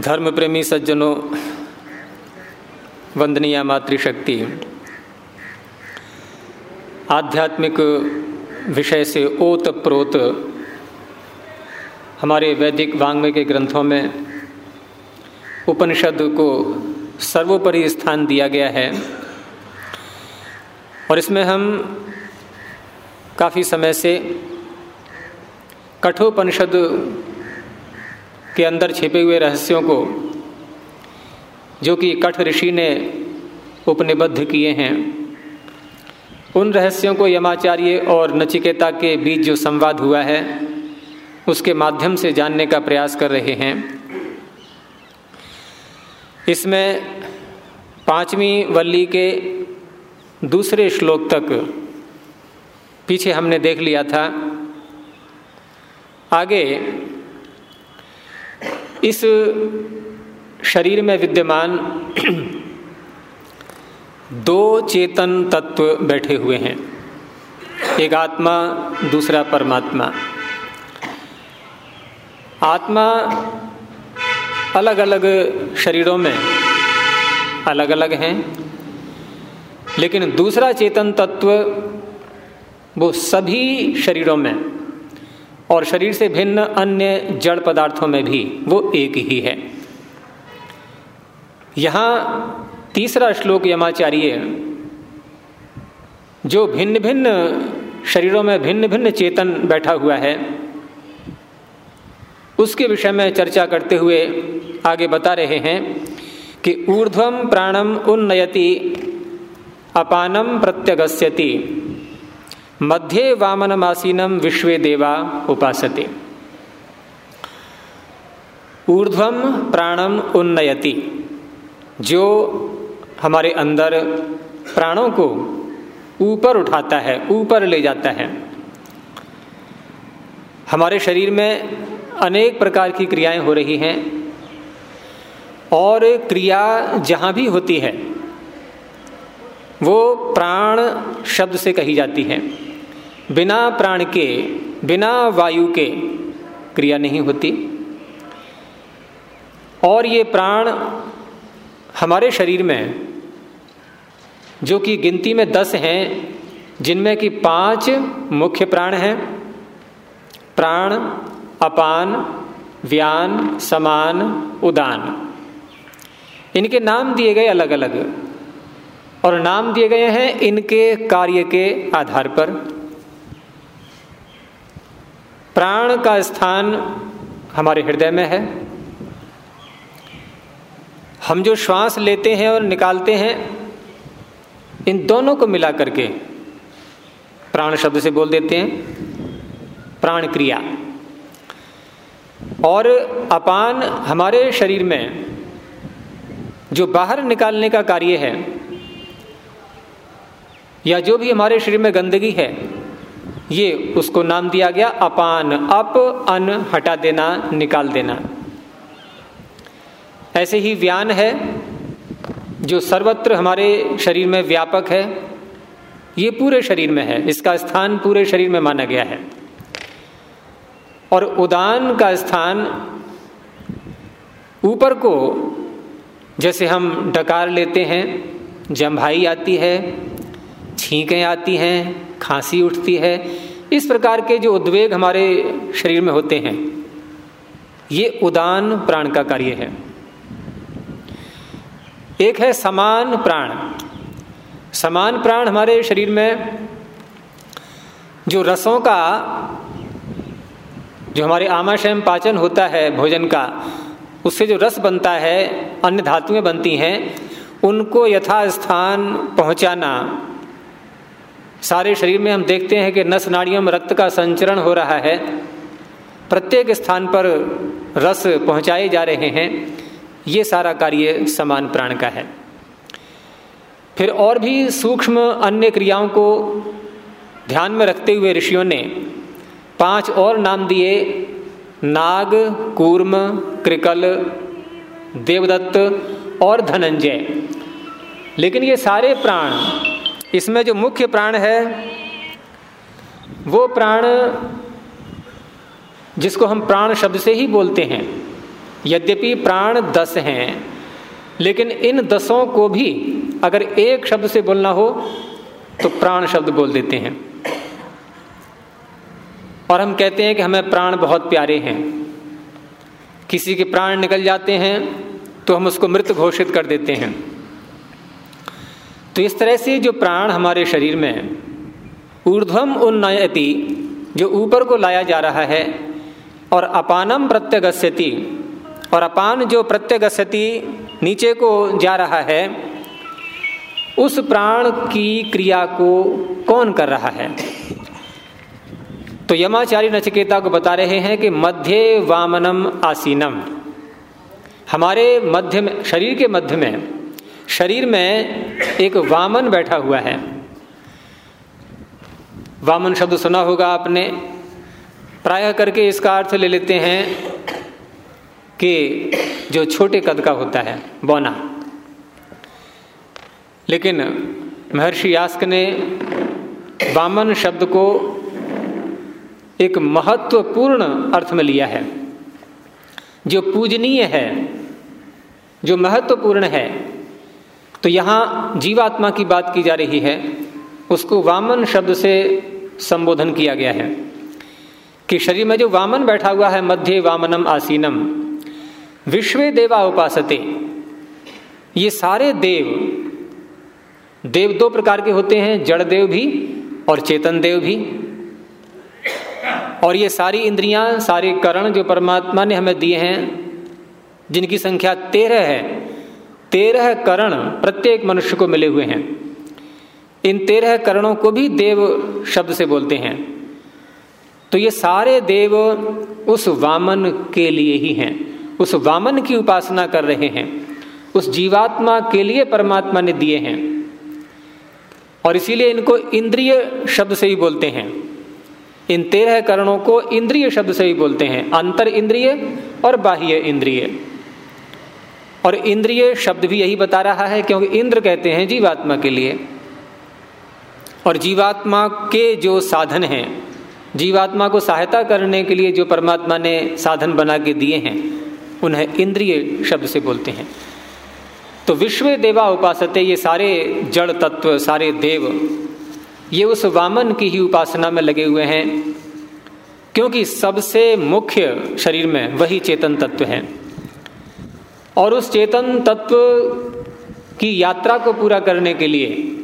धर्म प्रेमी सज्जनों, वंदनीय मातृशक्ति। आध्यात्मिक विषय से ओत प्रोत हमारे वैदिक वांग्मय के ग्रंथों में उपनिषद को सर्वोपरि स्थान दिया गया है। और इसमें हम काफ़ी समय से कठोपनिषद के अंदर छिपे हुए रहस्यों को, जो कि कठ ऋषि ने उपनिबद्ध किए हैं, उन रहस्यों को यमाचार्य और नचिकेता के बीच जो संवाद हुआ है, उसके माध्यम से जानने का प्रयास कर रहे हैं। इसमें पांचवी वल्ली के दूसरे श्लोक तक पीछे हमने देख लिया था। आगे इस शरीर में विद्यमान दो चेतन तत्व बैठे हुए हैं। एक आत्मा, दूसरा परमात्मा। आत्मा अलग अलग शरीरों में अलग अलग हैं, लेकिन दूसरा चेतन तत्व वो सभी शरीरों में और शरीर से भिन्न अन्य जड़ पदार्थों में भी वो एक ही है। यहाँ तीसरा श्लोक यमाचार्य जो भिन्न भिन्न शरीरों में भिन्न भिन्न चेतन बैठा हुआ है, उसके विषय में चर्चा करते हुए आगे बता रहे हैं कि ऊर्ध्वम प्राणम उन्नयति अपानम प्रत्यगस्यति। मध्य वामनमासीनम विश्व देवा उपासते। ऊर्ध्वम प्राणम उन्नयति। जो हमारे अंदर प्राणों को ऊपर उठाता है, ऊपर ले जाता है, हमारे शरीर में अनेक प्रकार की क्रियाएँ हो रही हैं और क्रिया जहाँ भी होती है, वो प्राण शब्द से कही जाती है। बिना प्राण के, बिना वायु के क्रिया नहीं होती। और ये प्राण हमारे शरीर में, जो कि गिनती में दस हैं, जिनमें कि पाँच मुख्य प्राण हैं। प्राण, अपान, व्यान, समान, उदान। इनके नाम दिए गए अलग अलग और नाम दिए गए हैं इनके कार्य के आधार पर। प्राण का स्थान हमारे हृदय में है। हम जो श्वास लेते हैं और निकालते हैं, इन दोनों को मिला करके प्राण शब्द से बोल देते हैं, प्राण क्रिया। और अपान हमारे शरीर में जो बाहर निकालने का कार्य है, या जो भी हमारे शरीर में गंदगी है ये उसको नाम दिया गया अपान। अप अन हटा देना, निकाल देना। ऐसे ही व्यान है, जो सर्वत्र हमारे शरीर में व्यापक है, ये पूरे शरीर में है। इसका स्थान पूरे शरीर में माना गया है। और उदान का स्थान ऊपर को, जैसे हम डकार लेते हैं जम्भाई आती है छींकें आती हैं, खांसी उठती है। इस प्रकार के जो उद्वेग हमारे शरीर में होते हैं, ये उदान प्राण का कार्य है। एक है समान प्राण। समान प्राण हमारे शरीर में जो रसों का, जो हमारे आमाशय में पाचन होता है, भोजन का, उससे जो रस बनता है, अन्य धातुएँ बनती हैं, उनको यथास्थान पहुंचाना सारे शरीर में हम देखते हैं कि नस नाड़ियों में रक्त का संचरण हो रहा है। प्रत्येक स्थान पर रस पहुँचाए जा रहे हैं। ये सारा कार्य समान प्राण का है। फिर और भी सूक्ष्म अन्य क्रियाओं को ध्यान में रखते हुए ऋषियों ने पाँच और नाम दिए। नाग, कूर्म, कृकल, देवदत्त और धनंजय। लेकिन ये सारे प्राण इसमें जो मुख्य प्राण है, वो प्राण जिसको हम प्राण शब्द से ही बोलते हैं, यद्यपि प्राण दस हैं, लेकिन इन दसों को भी अगर एक शब्द से बोलना हो तो प्राण शब्द बोल देते हैं। और हम कहते हैं कि हमें प्राण बहुत प्यारे हैं। किसी के प्राण निकल जाते हैं तो हम उसको मृत घोषित कर देते हैं। तो इस तरह से जो प्राण हमारे शरीर में ऊर्ध्वम उन्नयति, जो ऊपर को लाया जा रहा है, और अपानम प्रत्यगस्यति, और अपान जो प्रत्यगस्यति नीचे को जा रहा है, उस प्राण की क्रिया को कौन कर रहा है? तो यमाचारी नचकेता को बता रहे हैं कि मध्य वामनम आसीनम, हमारे मध्य में, शरीर के मध्य में शरीर में एक वामन बैठा हुआ है। वामन शब्द सुना होगा आपने। प्राय करके इसका अर्थ ले लेते हैं कि जो छोटे कद का होता है, बौना। लेकिन महर्षि यास्क ने वामन शब्द को एक महत्वपूर्ण अर्थ में लिया है। जो पूजनीय है, जो महत्वपूर्ण है तो यहाँ जीवात्मा की बात की जा रही है। उसको वामन शब्द से संबोधन किया गया है कि शरीर में जो वामन बैठा हुआ है, मध्य वामनम आसीनम, विश्व देवा उपासते। ये सारे देव देव दो प्रकार के होते हैं, जड़ देव भी और चेतन देव भी। और ये सारी इंद्रियाँ, सारे करण जो परमात्मा ने हमें दिए हैं, जिनकी संख्या तेरह है तेरह करण प्रत्येक मनुष्य को मिले हुए हैं। इन तेरह करणों को भी देव शब्द से बोलते हैं। तो ये सारे देव उस वामन के लिए ही हैं। उस वामन की उपासना कर रहे हैं। उस जीवात्मा के लिए परमात्मा ने दिए हैं। और इसीलिए इनको इंद्रिय शब्द से ही बोलते हैं। इन तेरह करणों को इंद्रिय शब्द से ही बोलते हैं। अंतर इंद्रिय और बाह्य इंद्रिय। और इंद्रिय शब्द भी यही बता रहा है, क्योंकि इंद्र कहते हैं जीवात्मा के लिए। और जीवात्मा के जो साधन हैं, जीवात्मा को सहायता करने के लिए जो परमात्मा ने साधन बना के दिए हैं, उन्हें इंद्रिय शब्द से बोलते हैं। तो विश्व देवा उपासते, ये सारे जड़ तत्व, सारे देव, ये उस वामन की ही उपासना में लगे हुए हैं, क्योंकि सबसे मुख्य शरीर में वही चेतन तत्व है। और उस चेतन तत्व की यात्रा को पूरा करने के लिए,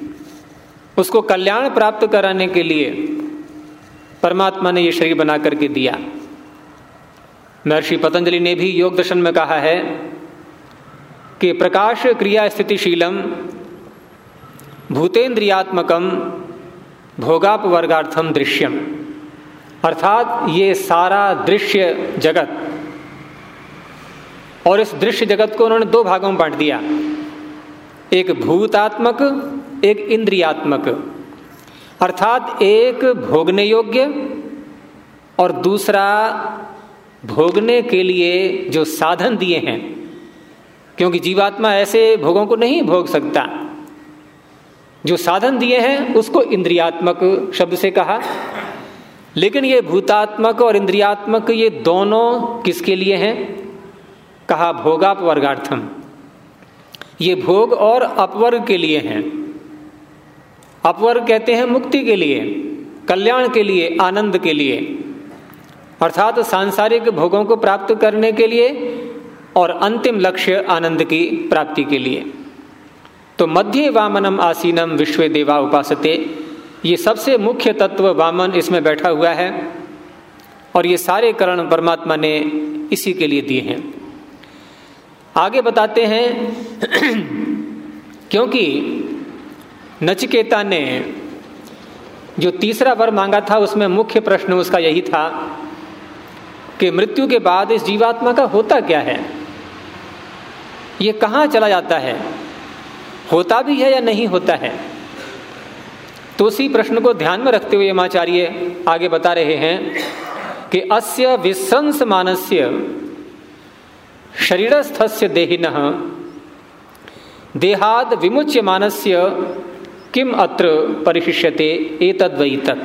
उसको कल्याण प्राप्त कराने के लिए परमात्मा ने ये शरीर बना करके दिया। महर्षि पतंजलि ने भी योग दर्शन में कहा है कि प्रकाश क्रिया स्थितिशीलम भूतेन्द्रियात्मकम भोगापवर्गार्थम दृश्यम। अर्थात ये सारा दृश्य जगत और इस दृश्य जगत को उन्होंने दो भागों में बांट दिया। एक भूतात्मक, एक इंद्रियात्मक। अर्थात एक भोगने योग्य और दूसरा भोगने के लिए जो साधन दिए हैं। क्योंकि जीवात्मा ऐसे भोगों को नहीं भोग सकता। जो साधन दिए हैं, उसको इंद्रियात्मक शब्द से कहा। लेकिन ये भूतात्मक और इंद्रियात्मक, ये दोनों किसके लिए हैं? कहा भोगाप वर्गार्थम ये भोग और अपवर्ग के लिए हैं। अपवर्ग कहते हैं मुक्ति के लिए, कल्याण के लिए, आनंद के लिए। अर्थात सांसारिक भोगों को प्राप्त करने के लिए और अंतिम लक्ष्य आनंद की प्राप्ति के लिए। तो मध्य वामनम आसीनम विश्व देवा उपासते, ये सबसे मुख्य तत्व वामन इसमें बैठा हुआ है और ये सारे करण परमात्मा ने इसी के लिए दिए हैं। आगे बताते हैं, क्योंकि नचिकेता ने जो तीसरा वर मांगा था, उसमें मुख्य प्रश्न उसका यही था कि मृत्यु के बाद इस जीवात्मा का होता क्या है? ये कहाँ चला जाता है? होता भी है या नहीं होता है? तो उसी प्रश्न को ध्यान में रखते हुए यमाचार्य आगे बता रहे हैं कि अस्य विश्रंस मानस्य शरीरस्थस्य देहिन। देहाद विमुच्य मानस्य किम अत्र परिशिष्यते एतद्वई तत्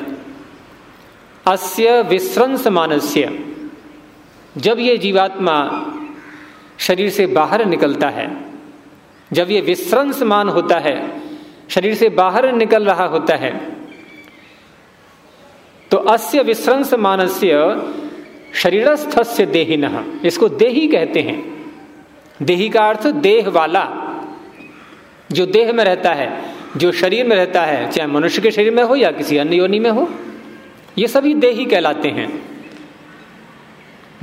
अस्य विश्रंस मानस्य जब ये जीवात्मा शरीर से बाहर निकलता है, जब ये विश्रंसमान होता है, शरीर से बाहर निकल रहा होता है तो अस्य विश्रंस मानस्य शरीरस्थ से देहिन, इसको देही कहते हैं। देही का अर्थ देह वाला। जो देह में रहता है, जो शरीर में रहता है, चाहे मनुष्य के शरीर में हो या किसी अन्य योनि में हो, ये सभी देही कहलाते हैं।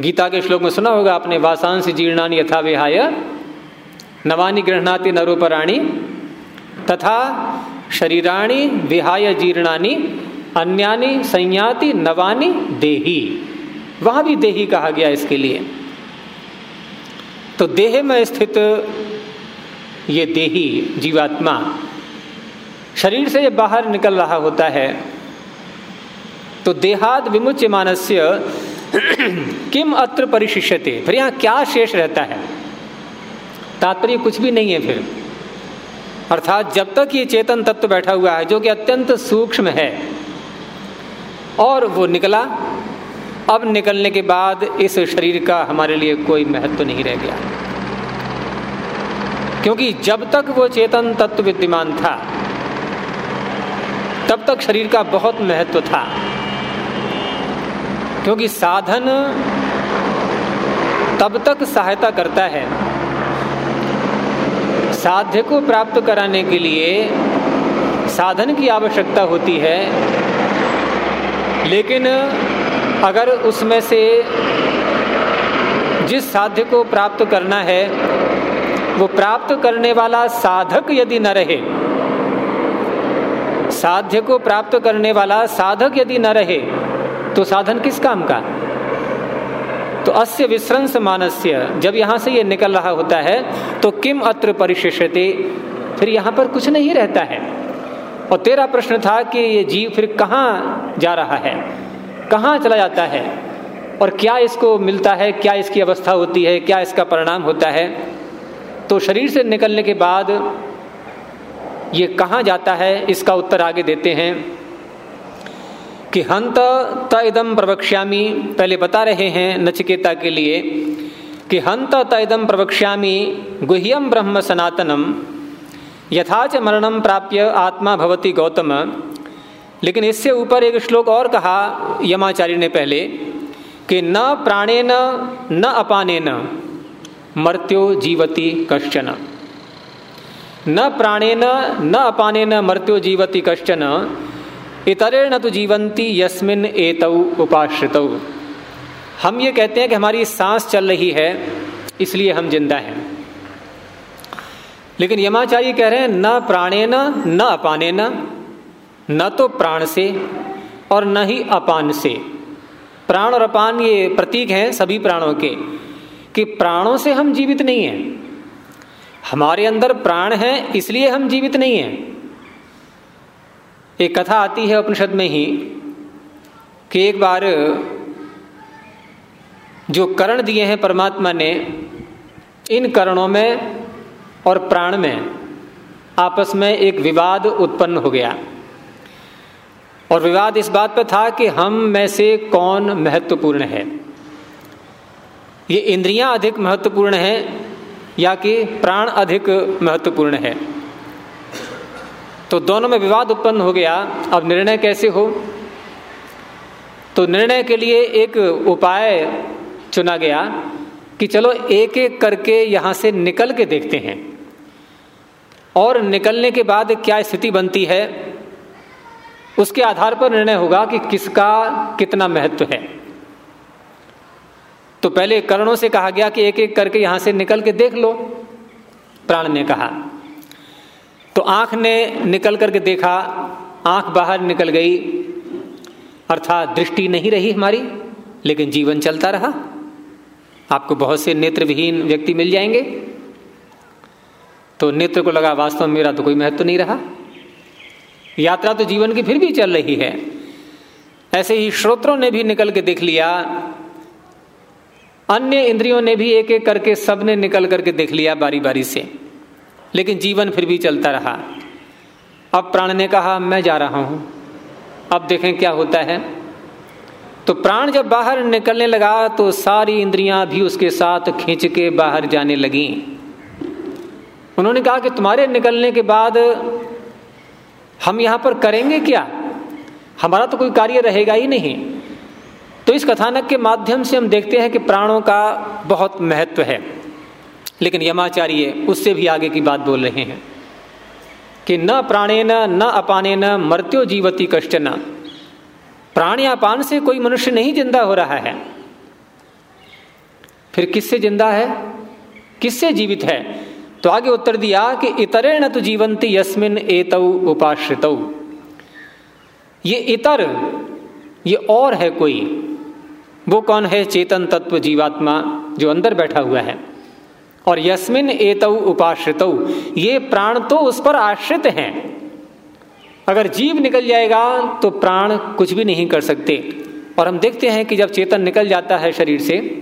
गीता के श्लोक में सुना होगा, आपने वासांश जीर्णानी यथा विहाय, नवानी गृहणाति नरोपराणी, तथा शरीराणी विहाय जीर्णानी, अन्यानी संयाति नवानी देही। वहाँ भी देही कहा गया इसके लिए। तो देह में स्थित ये देही, जीवात्मा, शरीर से बाहर निकल रहा होता है। तो देहाद विमुच्य मानस्य किम अत्र परिशिष्यते? फिर यहाँ क्या शेष रहता है? तात्पर्य कुछ भी नहीं है फिर। अर्थात जब तक ये चेतन तत्व बैठा हुआ है, जो कि अत्यंत सूक्ष्म है, और वो निकला अब निकलने के बाद इस शरीर का हमारे लिए कोई महत्व तो नहीं रह गया। क्योंकि जब तक वो चेतन तत्व विद्यमान था, तब तक शरीर का बहुत महत्व था। क्योंकि साधन तब तक सहायता करता है। साध्य को प्राप्त कराने के लिए साधन की आवश्यकता होती है, लेकिन अगर उसमें से जिस साध्य को प्राप्त करना है, वो प्राप्त करने वाला साधक यदि न रहे, साध्य को प्राप्त करने वाला साधक यदि न रहे तो साधन किस काम का? तो अस्य विश्रंस मानस्य, जब यहाँ से ये निकल रहा होता है तो किम अत्र परिशिष्यते? फिर यहाँ पर कुछ नहीं रहता है। और तेरा प्रश्न था कि ये जीव फिर कहाँ जा रहा है? कहाँ चला जाता है? और क्या इसको मिलता है? क्या इसकी अवस्था होती है? क्या इसका परिणाम होता है? तो शरीर से निकलने के बाद ये कहाँ जाता है? इसका उत्तर आगे देते हैं कि हंत त इदम प्रवक्ष्यामी। पहले बता रहे हैं नचिकेता के लिए कि हंत त इदम प्रवक्ष्यामी गुह्यम ब्रह्म सनातनम। यथाच मरणम प्राप्य आत्मा भवती गौतम। लेकिन इससे ऊपर एक श्लोक और कहा यमाचार्य ने पहले कि न प्राणे न अपानेन, मर्त्यो जीवती कश्चन। न प्राणे न न अपाने न मर्त्यो जीवती कश्चन। इतरे न तो जीवंती यस्मिन एतौ उपाश्रित। हम ये कहते हैं कि हमारी सांस चल रही है, इसलिए हम ज़िंदा हैं। लेकिन यमाचार्य कह रहे हैं, न प्राणे न न अपाने न न तो प्राण से और न ही अपान से। प्राण और अपान ये प्रतीक हैं सभी प्राणों के, कि प्राणों से हम जीवित नहीं हैं। हमारे अंदर प्राण है, इसलिए हम जीवित नहीं हैं। एक कथा आती है उपनिषद में ही, कि एक बार जो करण दिए हैं परमात्मा ने, इन करणों में और प्राण में आपस में एक विवाद उत्पन्न हो गया। और विवाद इस बात पर था कि हम में से कौन महत्वपूर्ण है। ये इंद्रियाँ अधिक महत्वपूर्ण है या कि प्राण अधिक महत्वपूर्ण है? तो दोनों में विवाद उत्पन्न हो गया। अब निर्णय कैसे हो? तो निर्णय के लिए एक उपाय चुना गया कि चलो एक एक करके यहाँ से निकल के देखते हैं। और निकलने के बाद क्या स्थिति बनती है? उसके आधार पर निर्णय होगा कि किसका कितना महत्व है। तो पहले करणों से कहा गया कि एक एक करके यहाँ से निकल के देख लो, प्राण ने कहा। तो आँख ने निकल करके देखा, आँख बाहर निकल गई, अर्थात दृष्टि नहीं रही हमारी, लेकिन जीवन चलता रहा। आपको बहुत से नेत्र विहीन व्यक्ति मिल जाएँगे। तो नेत्र को लगा, वास्तव में मेरा तो कोई महत्व तो नहीं रहा। यात्रा तो जीवन की फिर भी चल रही है। ऐसे ही श्रोत्रों ने भी निकल के देख लिया, अन्य इंद्रियों ने भी एक एक करके सबने निकल करके देख लिया बारी बारी से। लेकिन जीवन फिर भी चलता रहा। अब प्राण ने कहा, मैं जा रहा हूँ। अब देखें क्या होता है। तो प्राण जब बाहर निकलने लगा तो सारी इंद्रियाँ भी उसके साथ खींच के बाहर जाने लगी। उन्होंने कहा कि तुम्हारे निकलने के बाद हम यहाँ पर करेंगे क्या? हमारा तो कोई कार्य रहेगा ही नहीं। तो इस कथानक के माध्यम से हम देखते हैं कि प्राणों का बहुत महत्व है। लेकिन यमाचार्य उससे भी आगे की बात बोल रहे हैं कि न प्राणेन, न अपाने न मृत्यो जीवती कश्चन। प्राण या पान से कोई मनुष्य नहीं ज़िंदा हो रहा है। फिर किससे ज़िंदा है? किससे जीवित है? तो आगे उत्तर दिया कि इतरे न तो जीवंती यस्मिन एतौ उपाश्रित। ये इतर, ये और है कोई, वो कौन है चेतन तत्व जीवात्मा जो अंदर बैठा हुआ है? और यस्मिन एतौ उपाश्रित, ये प्राण तो उस पर आश्रित हैं। अगर जीव निकल जाएगा तो प्राण कुछ भी नहीं कर सकते। और हम देखते हैं कि जब चेतन निकल जाता है शरीर से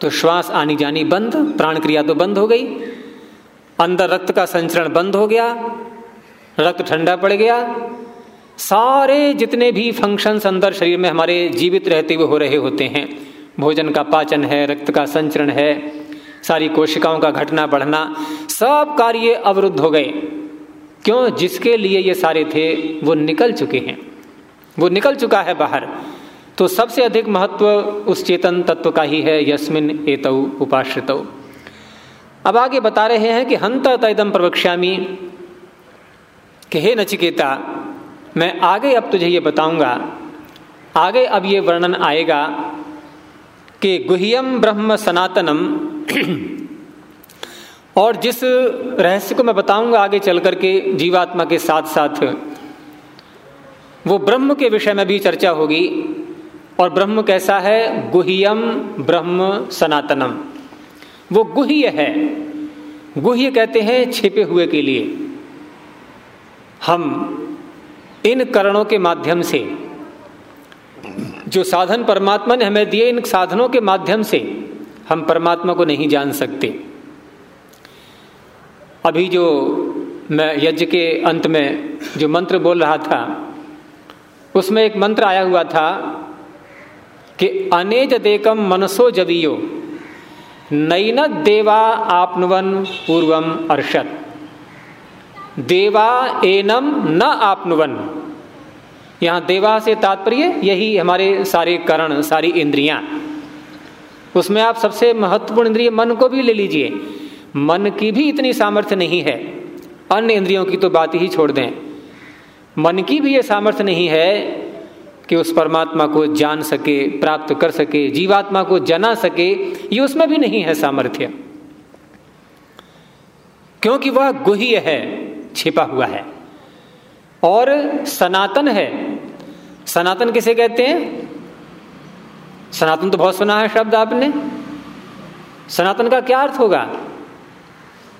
तो श्वास आनी जानी बंद प्राण क्रिया तो बंद हो गई। अंदर रक्त का संचरण बंद हो गया, रक्त ठंडा पड़ गया। सारे जितने भी फ़ंक्शंस अंदर शरीर में हमारे जीवित रहते हुए हो रहे होते हैं, भोजन का पाचन है, रक्त का संचरण है, सारी कोशिकाओं का घटना बढ़ना, सब कार्य अवरुद्ध हो गए। क्यों? जिसके लिए ये सारे थे, वो निकल चुके हैं। वो निकल चुका है बाहर। तो सबसे अधिक महत्व उस चेतन तत्व का ही है, यस्मिन एतौ उपाश्रित। अब आगे बता रहे हैं कि हंत तैदम प्रवक्ष्यामी। कि हे नचिकेता, मैं आगे अब तुझे ये बताऊँगा। आगे अब ये वर्णन आएगा कि गुह्यम ब्रह्म सनातनम। और जिस रहस्य को मैं बताऊँगा आगे चल करके जीवात्मा के साथ साथ वो ब्रह्म के विषय में भी चर्चा होगी। और ब्रह्म कैसा है? गुह्यम ब्रह्म सनातनम। वो गुह्य है। गुह्य कहते हैं छिपे हुए के लिए। हम इन करणों के माध्यम से, जो साधन परमात्मा ने हमें दिए इन साधनों के माध्यम से, हम परमात्मा को नहीं जान सकते। अभी जो मैं यज्ञ के अंत में जो मंत्र बोल रहा था, उसमें एक मंत्र आया हुआ था कि अनेज देकम मनसो जवियो। नैन देवा आपनुवन पूर्वम अर्षद देवा एनम न आपनुवन। यहाँ देवा से तात्पर्य यही हमारे सारे करण, सारी इंद्रियाँ। उसमें आप सबसे महत्वपूर्ण इंद्रिय मन को भी ले लीजिए। मन की भी इतनी सामर्थ्य नहीं है। अन्य इंद्रियों की तो बात ही छोड़ दें। मन की भी ये सामर्थ्य नहीं है कि उस परमात्मा को जान सके, प्राप्त कर सके, जीवात्मा को जना सके, ये उसमें भी नहीं है सामर्थ्य। क्योंकि वह गुह्य है, छिपा हुआ है। और सनातन है। सनातन किसे कहते हैं? सनातन तो बहुत सुना है शब्द आपने। सनातन का क्या अर्थ होगा?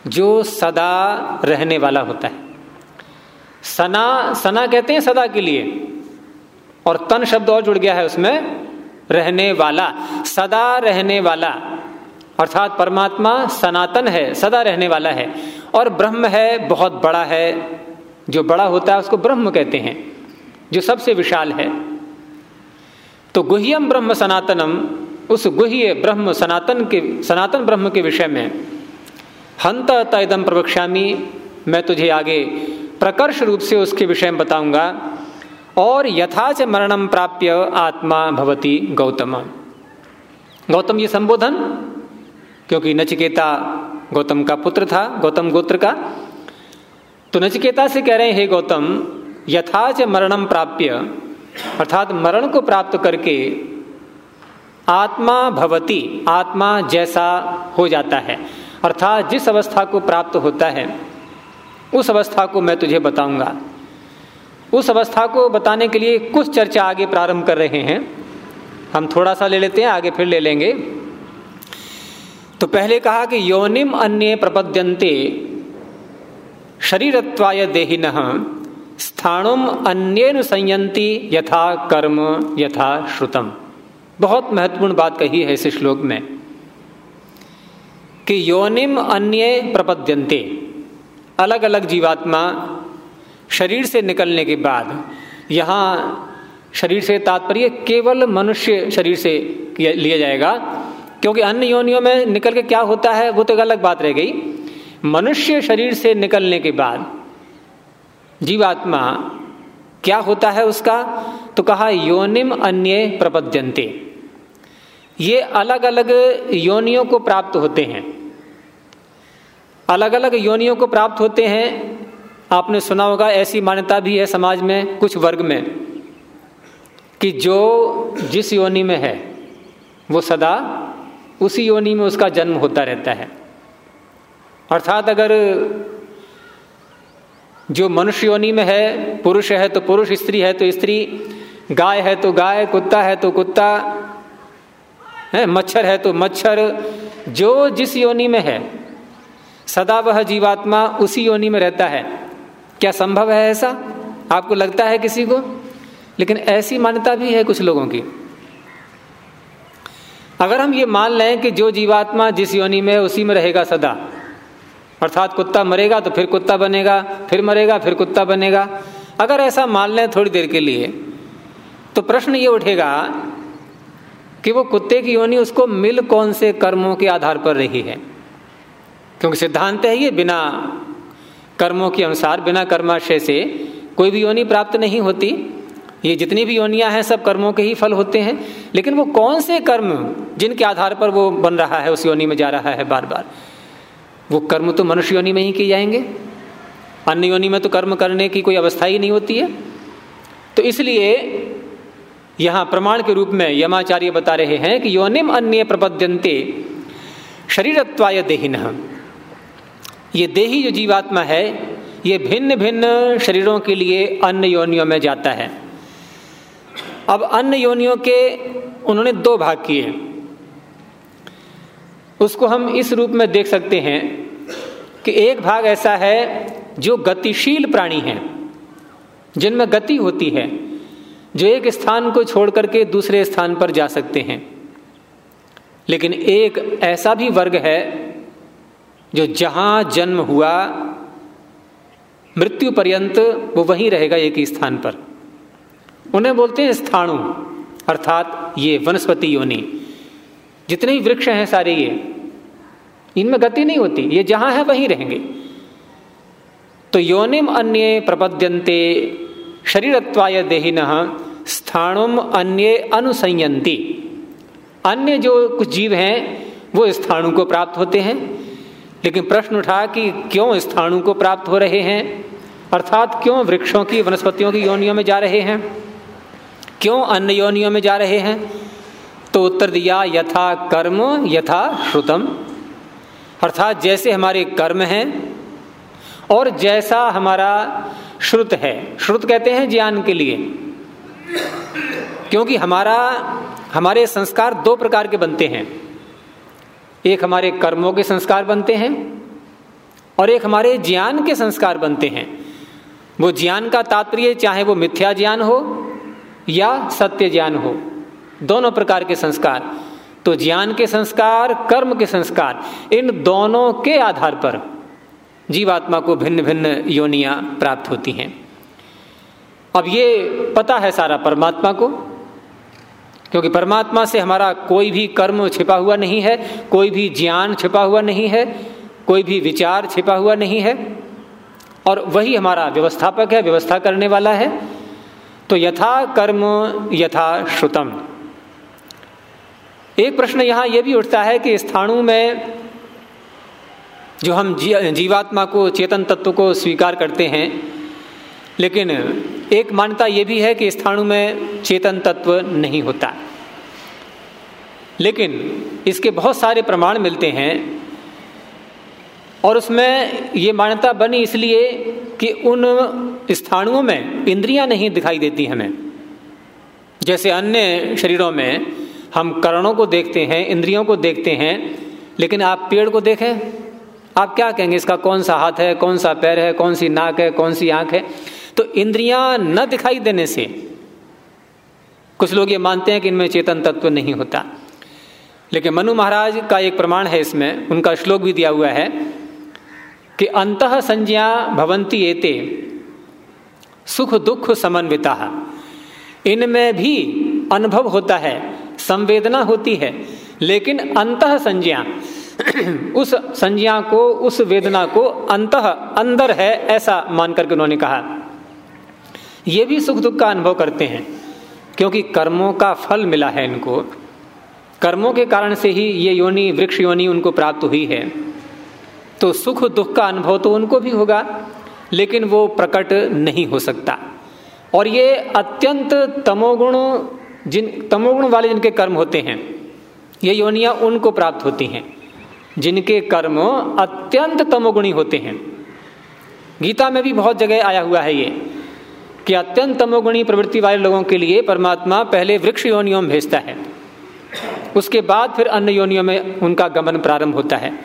जो सदा रहने वाला होता है। सना सना कहते हैं सदा के लिए। और तन शब्द और जुड़ गया है उसमें, रहने वाला, सदा रहने वाला। अर्थात परमात्मा सनातन है, सदा रहने वाला है। और ब्रह्म है, बहुत बड़ा है। जो बड़ा होता है, उसको ब्रह्म कहते हैं, जो सबसे विशाल है। तो गुह्यम ब्रह्म सनातनम, उस गुह्य ब्रह्म सनातन के, सनातन ब्रह्म के विषय में, हंत तयदम प्रवक्ष्यामी, मैं तुझे आगे प्रकर्ष रूप से उसके विषय में बताऊँगा। और यथाच मरणम प्राप्य आत्मा भवती गौतम। गौतम ये संबोधन, क्योंकि नचिकेता गौतम का पुत्र था, गौतम गोत्र का। तो नचिकेता से कह रहे हैं, हे गौतम यथाच मरणम प्राप्य, अर्थात मरण को प्राप्त करके आत्मा भवती, आत्मा जैसा हो जाता है। अर्थात जिस अवस्था को प्राप्त होता है, उस अवस्था को मैं तुझे बताऊँगा। उस अवस्था को बताने के लिए कुछ चर्चा आगे प्रारंभ कर रहे हैं। हम थोड़ा सा ले लेते हैं, आगे फिर ले लेंगे। तो पहले कहा कि योनिम अन्य प्रपद्यंते शरीरत्वाय देहिन स्थानुम अन्य संयंती यथा कर्म यथा श्रुतम। बहुत महत्वपूर्ण बात कही है इस श्लोक में कि योनिम अन्य प्रपद्यंते अलग अलग जीवात्मा शरीर से निकलने के बाद, यहाँ शरीर से तात्पर्य केवल मनुष्य शरीर से लिया जाएगा, क्योंकि अन्य योनियों में निकल के क्या होता है, वो तो एक अलग बात रह गई। मनुष्य शरीर से निकलने के बाद, जीवात्मा क्या होता है उसका? तो कहा, योनिम अन्य प्रपद्यंते ये अलग अलग योनियों को प्राप्त होते हैं। अलग अलग योनियों को प्राप्त होते हैं आपने सुना होगा, ऐसी मान्यता भी है समाज में, कुछ वर्ग में, कि जो जिस योनि में है, वो सदा उसी योनि में उसका जन्म होता रहता है। अर्थात अगर जो मनुष्य योनि में है, पुरुष है तो पुरुष, स्त्री है तो स्त्री, गाय है तो गाय, कुत्ता है तो कुत्ता, है, मच्छर है तो मच्छर, जो जिस योनि में है, सदा वह जीवात्मा उसी योनि में रहता है। क्या संभव है ऐसा? आपको लगता है किसी को? लेकिन ऐसी मान्यता भी है कुछ लोगों की। अगर हम ये मान लें कि जो जीवात्मा जिस योनि में है, उसी में रहेगा सदा। अर्थात कुत्ता मरेगा तो फिर कुत्ता बनेगा, फिर मरेगा, फिर कुत्ता बनेगा। अगर ऐसा मान लें थोड़ी देर के लिए तो प्रश्न ये उठेगा कि वो कुत्ते की योनि उसको मिल कौन से कर्मों के आधार पर रही है? क्योंकि सिद्धांत है ये, बिना कर्मों के अनुसार, बिना कर्माशय से कोई भी योनि प्राप्त नहीं होती। ये जितनी भी योनियाँ हैं, सब कर्मों के ही फल होते हैं। लेकिन वो कौन से कर्म जिनके आधार पर वो बन रहा है, उस योनि में जा रहा है बार बार वो कर्म तो मनुष्य योनि में ही किए जाएँगे। अन्य योनि में तो कर्म करने की कोई अवस्था ही नहीं होती है। तो इसलिए यहाँ प्रमाण के रूप में यमाचार्य बता रहे हैं कि योनिम अन्य प्रपद्यंते शरीरत्वाय देहिन। ये देही जो जीवात्मा है, ये भिन्न भिन्न शरीरों के लिए अन्य योनियों में जाता है। अब अन्य योनियों के उन्होंने दो भाग किए। उसको हम इस रूप में देख सकते हैं कि एक भाग ऐसा है जो गतिशील प्राणी हैं, जिनमें गति होती है, जो एक स्थान को छोड़ करके दूसरे स्थान पर जा सकते हैं। लेकिन एक ऐसा भी वर्ग है जो जहाँ जन्म हुआ, मृत्यु पर्यंत वो वहीं रहेगा एक ही स्थान पर। उन्हें बोलते हैं स्थाणु, अर्थात ये वनस्पति योनि। जितने भी वृक्ष हैं सारे ये, इनमें गति नहीं होती, ये जहाँ है वहीं रहेंगे। तो योनिम अन्य प्रपद्यंते शरीरत्वाय देहिन, स्थाणुम अन्य अनुसंयंती अन्य जो कुछ जीव हैं, वो स्थाणु को प्राप्त होते हैं। लेकिन प्रश्न उठा कि क्यों स्थाणु को प्राप्त हो रहे हैं? अर्थात क्यों वृक्षों की, वनस्पतियों की योनियों में जा रहे हैं? क्यों अन्य योनियों में जा रहे हैं? तो उत्तर दिया, यथा कर्म, यथा श्रुतम। अर्थात जैसे हमारे कर्म हैं और जैसा हमारा श्रुत है। श्रुत कहते हैं ज्ञान के लिए। क्योंकि हमारा, हमारे संस्कार दो प्रकार के बनते हैं। एक हमारे कर्मों के संस्कार बनते हैं और एक हमारे ज्ञान के संस्कार बनते हैं। वो ज्ञान का तात्पर्य चाहे वो मिथ्या ज्ञान हो या सत्य ज्ञान हो, दोनों प्रकार के संस्कार। तो ज्ञान के संस्कार, कर्म के संस्कार, इन दोनों के आधार पर जीवात्मा को भिन्न भिन्न योनियाँ प्राप्त होती हैं। अब ये पता है सारा परमात्मा को क्योंकि परमात्मा से हमारा कोई भी कर्म छिपा हुआ नहीं है, कोई भी ज्ञान छिपा हुआ नहीं है, कोई भी विचार छिपा हुआ नहीं है, और वही हमारा व्यवस्थापक है, व्यवस्था करने वाला है। तो यथा कर्म यथा श्रुतम। एक प्रश्न यहाँ यह भी उठता है कि स्थाणु में जो हम जीवात्मा को, चेतन तत्व को स्वीकार करते हैं लेकिन एक मान्यता यह भी है कि स्थाणु में चेतन तत्व नहीं होता। लेकिन इसके बहुत सारे प्रमाण मिलते हैं और उसमें ये मान्यता बनी इसलिए कि उन स्थाणुओं में इंद्रियाँ नहीं दिखाई देती हमें। जैसे अन्य शरीरों में हम करणों को देखते हैं, इंद्रियों को देखते हैं, लेकिन आप पेड़ को देखें, आप क्या कहेंगे, इसका कौन सा हाथ है, कौन सा पैर है, कौन सी नाक है, कौन सी आँख है? तो इंद्रियाँ न दिखाई देने से, कुछ लोग ये मानते हैं कि इनमें चेतन तत्व नहीं होता। लेकिन मनु महाराज का एक प्रमाण है इसमें, उनका श्लोक भी दिया हुआ है कि अंत संज्ञा भवंती एते, सुख दुख समन्विता। इनमें भी अनुभव होता है, संवेदना होती है, लेकिन अंत संज्ञा, उस संज्ञा को, उस वेदना को अंत, अंदर है ऐसा मान करके उन्होंने कहा। ये भी सुख दुख का अनुभव करते हैं, क्योंकि कर्मों का फल मिला है इनको। कर्मों के कारण से ही ये योनि, वृक्ष योनि उनको प्राप्त हुई है। तो सुख दुख का अनुभव तो उनको भी होगा, लेकिन वो प्रकट नहीं हो सकता। और ये अत्यंत तमोगुण, जिन, तमोगुण वाले जिनके कर्म होते हैं, ये योनियाँ उनको प्राप्त होती हैं, जिनके कर्म अत्यंत तमोगुणी होते हैं। गीता में भी बहुत जगह आया हुआ है ये। कि अत्यंत तमोगुणी प्रवृत्ति वाले लोगों के लिए परमात्मा पहले वृक्ष योनियों में भेजता है। उसके बाद फिर अन्य योनियों में उनका गमन प्रारंभ होता है।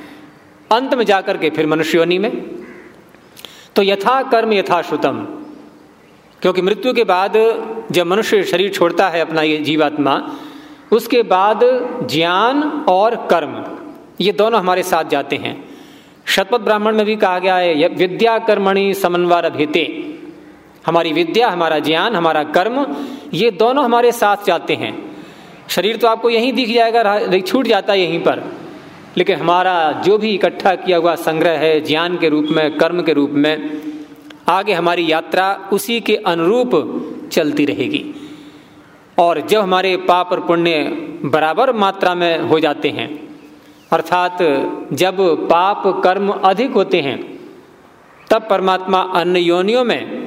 अंत में जाकर के फिर मनुष्य योनि में। तो यथा कर्म यथा श्रुतम। क्योंकि मृत्यु के बाद जब मनुष्य शरीर छोड़ता है अपना ये जीवात्मा, उसके बाद ज्ञान और कर्म, ये दोनों हमारे साथ जाते हैं। शतपथ ब्राह्मण में भी कहा गया है विद्या कर्मणि समन्वय भेते हमारी विद्या, हमारा ज्ञान, हमारा कर्म, ये दोनों हमारे साथ जाते हैं। शरीर तो आपको यहीं दिख जाएगा छूट जाता है यहीं पर। लेकिन हमारा जो भी इकट्ठा किया हुआ संग्रह है, ज्ञान के रूप में, कर्म के रूप में, आगे हमारी यात्रा उसी के अनुरूप चलती रहेगी। और जब हमारे पाप और पुण्य बराबर मात्रा में हो जाते हैं, अर्थात जब पाप, कर्म अधिक होते हैं, तब परमात्मा अन्य योनियों में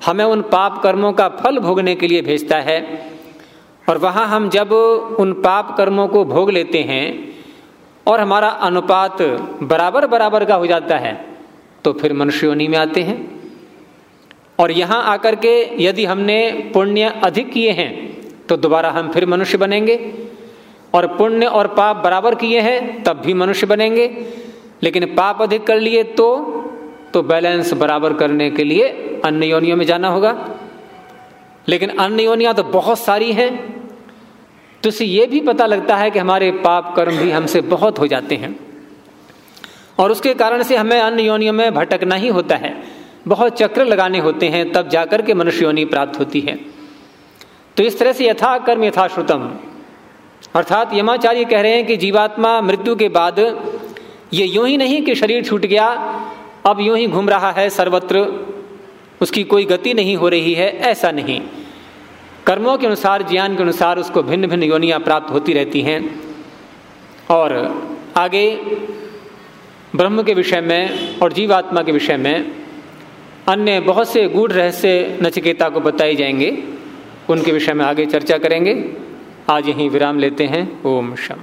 हमें उन पाप कर्मों का फल भोगने के लिए भेजता है। और वहाँ हम जब उन पाप कर्मों को भोग लेते हैं और हमारा अनुपात बराबर बराबर का हो जाता है तो फिर मनुष्य योनि में आते हैं। और यहाँ आकर के यदि हमने पुण्य अधिक किए हैं तो दोबारा हम फिर मनुष्य बनेंगे। और पुण्य और पाप बराबर किए हैं, तब भी मनुष्य बनेंगे। लेकिन पाप अधिक कर लिए तो तो बैलेंस बराबर करने के लिए अन्य योनियों में जाना होगा। लेकिन अन्य योनियाँ तो बहुत सारी हैं तो इससे ये भी पता लगता है कि हमारे पाप कर्म भी हमसे बहुत हो जाते हैं। और उसके कारण से हमें अन्य योनियों में भटकना ही होता है। बहुत चक्र लगाने होते हैं, तब जाकर के मनुष्य योनि प्राप्त होती है। तो इस तरह से यथा कर्म यथाश्रुतम, अर्थात यमाचार्य कह रहे हैं कि जीवात्मा मृत्यु के बाद ये यूँ ही नहीं कि शरीर छूट गया अब यूँ ही घूम रहा है सर्वत्र, उसकी कोई गति नहीं हो रही है, ऐसा नहीं। कर्मों के अनुसार, ज्ञान के अनुसार उसको भिन्न भिन्न योनियाँ प्राप्त होती रहती हैं। और आगे, ब्रह्म के विषय में और जीवात्मा के विषय में अन्य बहुत से गूढ़ रहस्य नचिकेता को बताए जाएँगे। उनके विषय में आगे चर्चा करेंगे। आज यहीं विराम लेते हैं। ओम शम